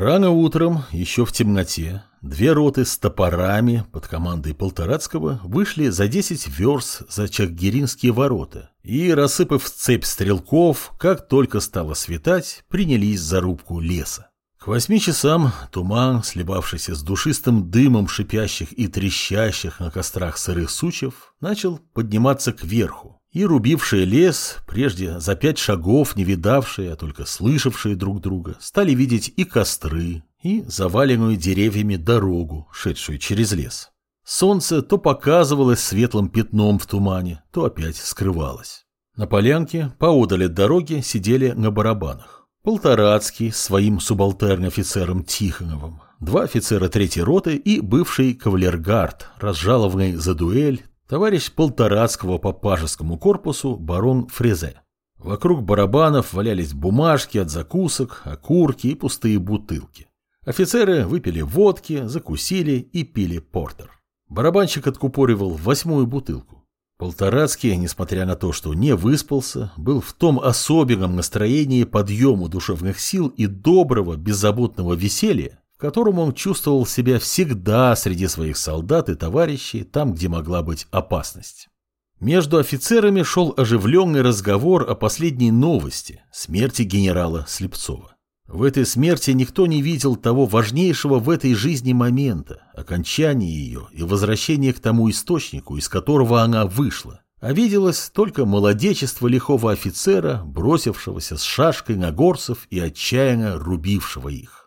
Рано утром, еще в темноте, две роты с топорами под командой Полторацкого вышли за 10 верст за Чахгиринские ворота и, рассыпав цепь стрелков, как только стало светать, принялись за рубку леса. К восьми часам туман, сливавшийся с душистым дымом шипящих и трещащих на кострах сырых сучьев, начал подниматься кверху, и рубившие лес, прежде за пять шагов не видавшие, а только слышавшие друг друга, стали видеть и костры, и заваленную деревьями дорогу, шедшую через лес. Солнце то показывалось светлым пятном в тумане, то опять скрывалось. На полянке, поодаль от дороги, сидели на барабанах. Полторацкий с своим субалтерн-офицером Тихоновым, два офицера третьей роты и бывший кавалергард, разжалованный за дуэль товарищ Полторацкого по пажескому корпусу барон Фрезе. Вокруг барабанов валялись бумажки от закусок, окурки и пустые бутылки. Офицеры выпили водки, закусили и пили портер. Барабанщик откупоривал восьмую бутылку. Полторацкий, несмотря на то, что не выспался, был в том особенном настроении подъему душевных сил и доброго, беззаботного веселья, которым он чувствовал себя всегда среди своих солдат и товарищей, там, где могла быть опасность. Между офицерами шел оживленный разговор о последней новости – смерти генерала Слепцова. В этой смерти никто не видел того важнейшего в этой жизни момента – окончания ее и возвращения к тому источнику, из которого она вышла. А виделось только молодечество лихого офицера, бросившегося с шашкой на горцев и отчаянно рубившего их.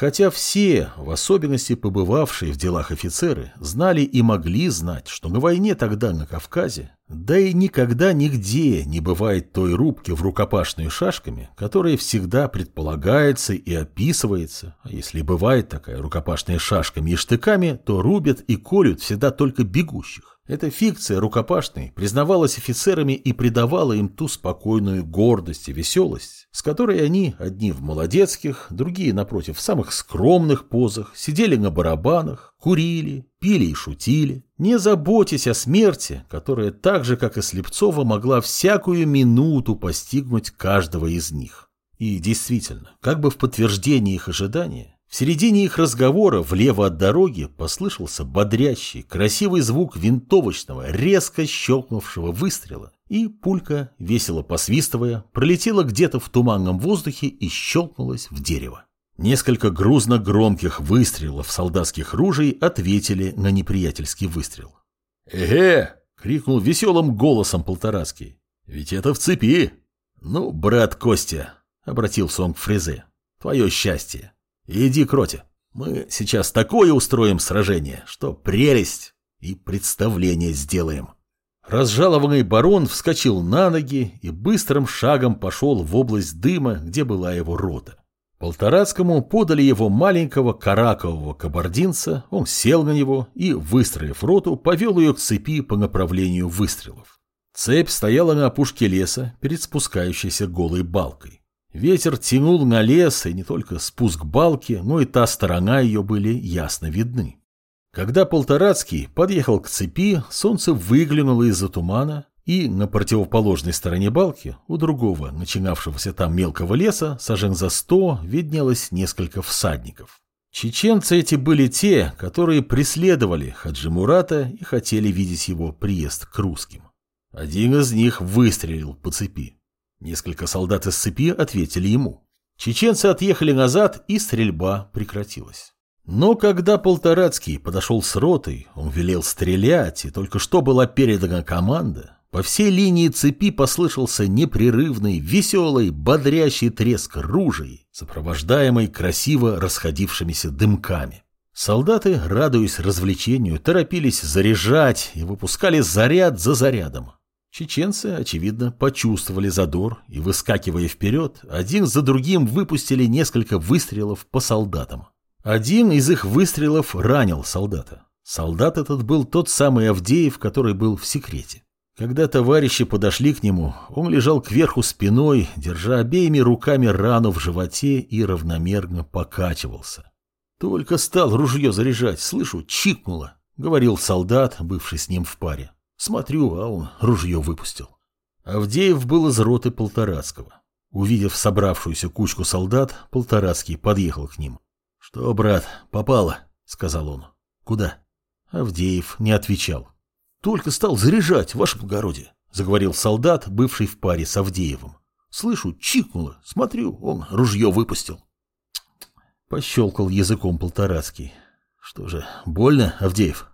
Хотя все, в особенности побывавшие в делах офицеры, знали и могли знать, что на войне тогда на Кавказе, да и никогда нигде не бывает той рубки в рукопашную шашками, которая всегда предполагается и описывается, а если бывает такая рукопашная шашками и штыками, то рубят и колют всегда только бегущих. Эта фикция рукопашной признавалась офицерами и придавала им ту спокойную гордость и веселость, с которой они, одни в молодецких, другие, напротив, в самых скромных позах, сидели на барабанах, курили, пили и шутили, не заботясь о смерти, которая так же, как и Слепцова, могла всякую минуту постигнуть каждого из них. И действительно, как бы в подтверждение их ожидания, в середине их разговора влево от дороги послышался бодрящий, красивый звук винтовочного, резко щелкнувшего выстрела, и пулька, весело посвистывая, пролетела где-то в туманном воздухе и щелкнулась в дерево. Несколько грузно громких выстрелов солдатских ружей ответили на неприятельский выстрел. «Эге!» — крикнул веселым голосом Полторацкий. «Ведь это в цепи!» «Ну, брат Костя!» — обратился он к Фрезе. «Твое счастье!» Иди к роте. Мы сейчас такое устроим сражение, что прелесть и представление сделаем. Разжалованный барон вскочил на ноги и быстрым шагом пошел в область дыма, где была его рота. Полторацкому подали его маленького каракового кабардинца, он сел на него и, выстроив роту, повел ее к цепи по направлению выстрелов. Цепь стояла на опушке леса перед спускающейся голой балкой. Ветер тянул на лес, и не только спуск балки, но и та сторона ее были ясно видны. Когда Полторацкий подъехал к цепи, солнце выглянуло из-за тумана, и на противоположной стороне балки, у другого, начинавшегося там мелкого леса, сажен за сто, виднелось несколько всадников. Чеченцы эти были те, которые преследовали Хаджи Мурата и хотели видеть его приезд к русским. Один из них выстрелил по цепи. Несколько солдат из цепи ответили ему. Чеченцы отъехали назад, и стрельба прекратилась. Но когда Полторацкий подошел с ротой, он велел стрелять, и только что была передана команда, по всей линии цепи послышался непрерывный, веселый, бодрящий треск ружей, сопровождаемый красиво расходившимися дымками. Солдаты, радуясь развлечению, торопились заряжать и выпускали заряд за зарядом. Чеченцы, очевидно, почувствовали задор и, выскакивая вперед, один за другим выпустили несколько выстрелов по солдатам. Один из их выстрелов ранил солдата. Солдат этот был тот самый Авдеев, который был в секрете. Когда товарищи подошли к нему, он лежал кверху спиной, держа обеими руками рану в животе и равномерно покачивался. «Только стал ружье заряжать, слышу, чикнуло», — говорил солдат, бывший с ним в паре. Смотрю, а он ружье выпустил. Авдеев был из роты Полторацкого. Увидев собравшуюся кучку солдат, Полторацкий подъехал к ним. Что, брат, попало, сказал он. Куда? Авдеев не отвечал. Только стал заряжать, ваше благородие, заговорил солдат, бывший в паре с Авдеевым. Слышу, чикнуло, смотрю, он ружье выпустил. Пощелкал языком Полторацкий. Что же, больно, Авдеев?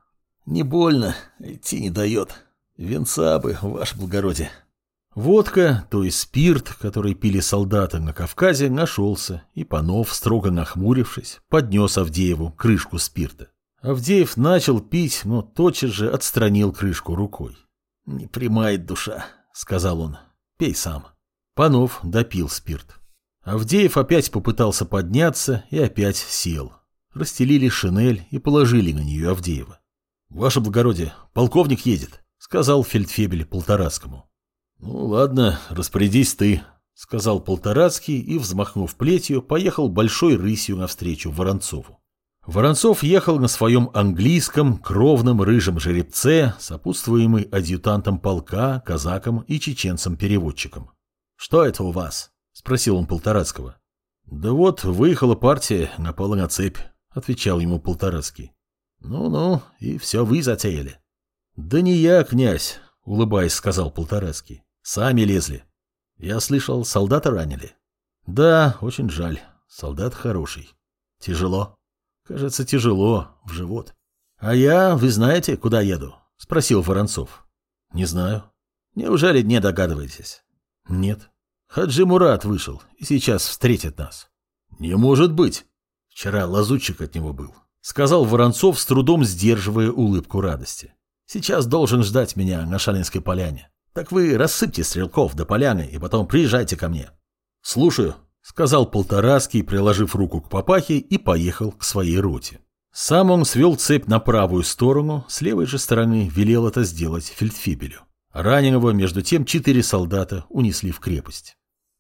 Не больно, идти не дает. Венца бы, ваше благородие. Водка, то есть спирт, который пили солдаты на Кавказе, нашелся, и Панов, строго нахмурившись, поднес Авдееву крышку спирта. Авдеев начал пить, но тотчас же отстранил крышку рукой. «Не примает душа», — сказал он. «Пей сам». Панов допил спирт. Авдеев опять попытался подняться и опять сел. Расстелили шинель и положили на нее Авдеева. «Ваше благородие, полковник едет», — сказал фельдфебель Полторацкому. «Ну ладно, распорядись ты», — сказал Полторацкий и, взмахнув плетью, поехал большой рысью навстречу Воронцову. Воронцов ехал на своем английском кровном рыжем жеребце, сопутствуемый адъютантом полка, казаком и чеченцем-переводчиком. «Что это у вас?» — спросил он Полторацкого. «Да вот, выехала партия, напала на цепь», — отвечал ему Полторацкий. «Ну-ну, и все вы затеяли». «Да не я, князь», — улыбаясь, сказал Полторацкий. «Сами лезли». «Я слышал, солдата ранили». «Да, очень жаль. Солдат хороший. Тяжело». «Кажется, тяжело. В живот». «А я, вы знаете, куда еду?» — спросил Воронцов. «Не знаю». «Неужели не догадываетесь?» «Нет». «Хаджи Мурат вышел и сейчас встретит нас». «Не может быть». Вчера лазутчик от него был. Сказал Воронцов, с трудом сдерживая улыбку радости. Сейчас должен ждать меня на Шалинской поляне. Так вы рассыпьте стрелков до поляны и потом приезжайте ко мне. Слушаю, сказал Полторацкий, приложив руку к папахе и поехал к своей роте. Сам он свел цепь на правую сторону, с левой же стороны велел это сделать фельдфебелю. Раненого, между тем, четыре солдата унесли в крепость.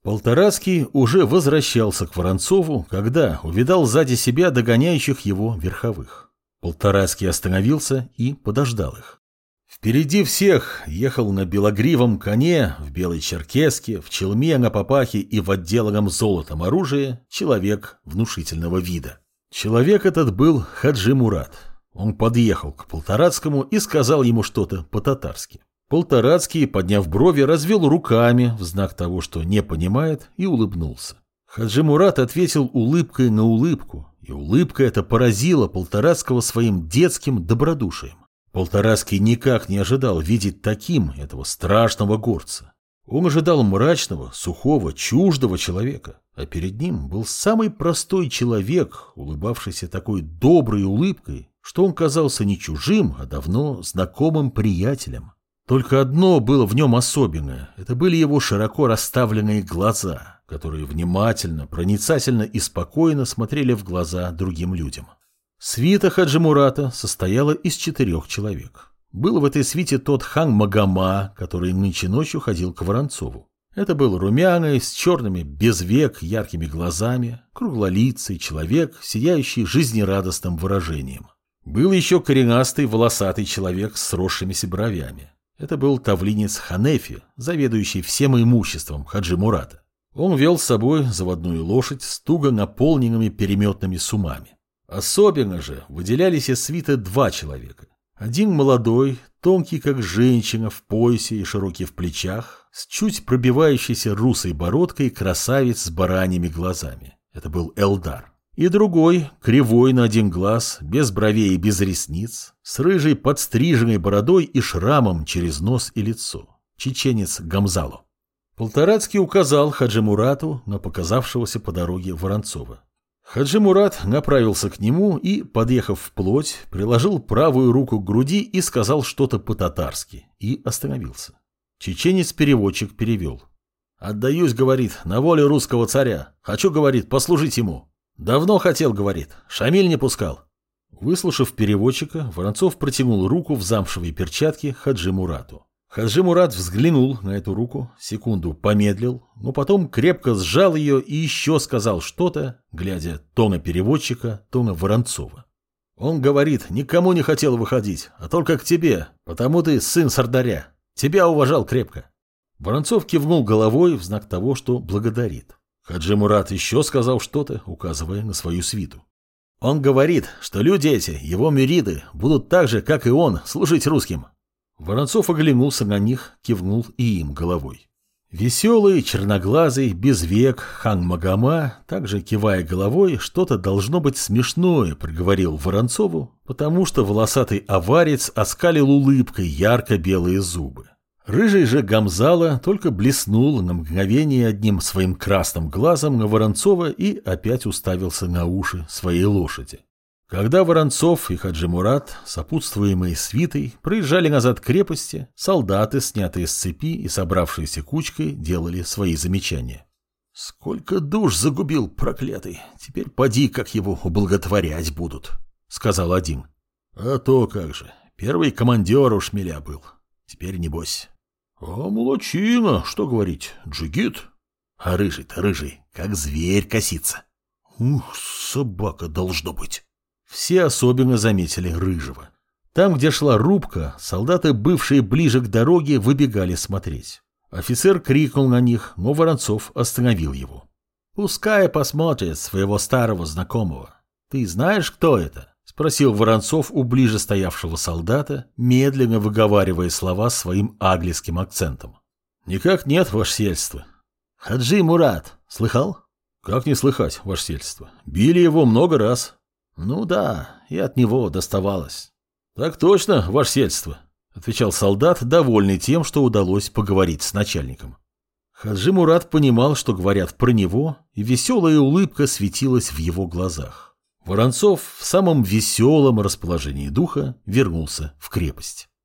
Полторацкий уже возвращался к Воронцову, когда увидал сзади себя догоняющих его верховых. Полторацкий остановился и подождал их. Впереди всех ехал на белогривом коне, в белой черкеске, в челме на папахе и в отделанном золотом оружии человек внушительного вида. Человек этот был Хаджи Мурат. Он подъехал к Полторацкому и сказал ему что-то по-татарски. Полторацкий, подняв брови, развел руками в знак того, что не понимает, и улыбнулся. Хаджи Мурат ответил улыбкой на улыбку, и улыбка эта поразила Полторацкого своим детским добродушием. Полторацкий никак не ожидал видеть таким этого страшного горца. Он ожидал мрачного, сухого, чуждого человека, а перед ним был самый простой человек, улыбавшийся такой доброй улыбкой, что он казался не чужим, а давно знакомым приятелем. Только одно было в нем особенное – это были его широко расставленные глаза, которые внимательно, проницательно и спокойно смотрели в глаза другим людям. Свита Хаджимурата состояла из четырех человек. Был в этой свите тот хан Магома, который нынче ночью ходил к Воронцову. Это был румяный, с черными, без век, яркими глазами, круглолицый человек, сияющий жизнерадостным выражением. Был еще коренастый, волосатый человек с сросшимися бровями. Это был тавлинец Ханефи, заведующий всем имуществом Хаджи Мурата. Он вел с собой заводную лошадь с туго наполненными переметными сумами. Особенно же выделялись из свита два человека. Один молодой, тонкий как женщина в поясе и широкий в плечах, с чуть пробивающейся русой бородкой красавец с бараньими глазами. Это был Элдар. И другой, кривой на один глаз, без бровей и без ресниц, с рыжей подстриженной бородой и шрамом через нос и лицо. Чеченец Гамзало. Полторацкий указал Хаджи Мурату на показавшегося по дороге Воронцова. Хаджи Мурат направился к нему и, подъехав вплоть, приложил правую руку к груди и сказал что-то по-татарски, и остановился. Чеченец-переводчик перевел. «Отдаюсь, — говорит, — на волю русского царя. Хочу, — говорит, — послужить ему. Давно хотел, — говорит, — Шамиль не пускал». Выслушав переводчика, Воронцов протянул руку в замшевой перчатке Хаджи Мурату. Хаджи Мурат взглянул на эту руку, секунду помедлил, но потом крепко сжал ее и еще сказал что-то, глядя то на переводчика, то на Воронцова. Он говорит, никому не хотел выходить, а только к тебе, потому ты сын Сардаря. Тебя уважал крепко. Воронцов кивнул головой в знак того, что благодарит. Хаджи Мурат еще сказал что-то, указывая на свою свиту. Он говорит, что люди эти, его мюриды, будут так же, как и он, служить русским. Воронцов оглянулся на них, кивнул и им головой. Веселый, черноглазый, без век, хан Магома, также кивая головой, что-то должно быть смешное, проговорил Воронцову, потому что волосатый аварец оскалил улыбкой ярко-белые зубы. Рыжий же Гамзала только блеснул на мгновение одним своим красным глазом на Воронцова и опять уставился на уши своей лошади. Когда Воронцов и Хаджи Мурат, сопутствуемые свитой, проезжали назад к крепости, солдаты, снятые с цепи и собравшиеся кучкой, делали свои замечания. «Сколько душ загубил, проклятый! Теперь поди, как его ублаготворять будут», — сказал один. «А то как же, первый командир у шмеля был. Теперь небось». «А молочина, что говорить, джигит?» «А рыжий-то рыжий, как зверь косится». «Ух, собака должно быть». Все особенно заметили Рыжего. Там, где шла рубка, солдаты, бывшие ближе к дороге, выбегали смотреть. Офицер крикнул на них, но Воронцов остановил его. «Пускай посмотрит своего старого знакомого. Ты знаешь, кто это?» — спросил Воронцов у ближе стоявшего солдата, медленно выговаривая слова своим английским акцентом. «Никак нет, ваше сельство». «Хаджи Мурат, слыхал?» «Как не слыхать, ваше сельство? Били его много раз». «Ну да, и от него доставалось». «Так точно, ваше сельство», — отвечал солдат, довольный тем, что удалось поговорить с начальником. Хаджи Мурат понимал, что говорят про него, и веселая улыбка светилась в его глазах. Воронцов в самом веселом расположении духа вернулся в крепость.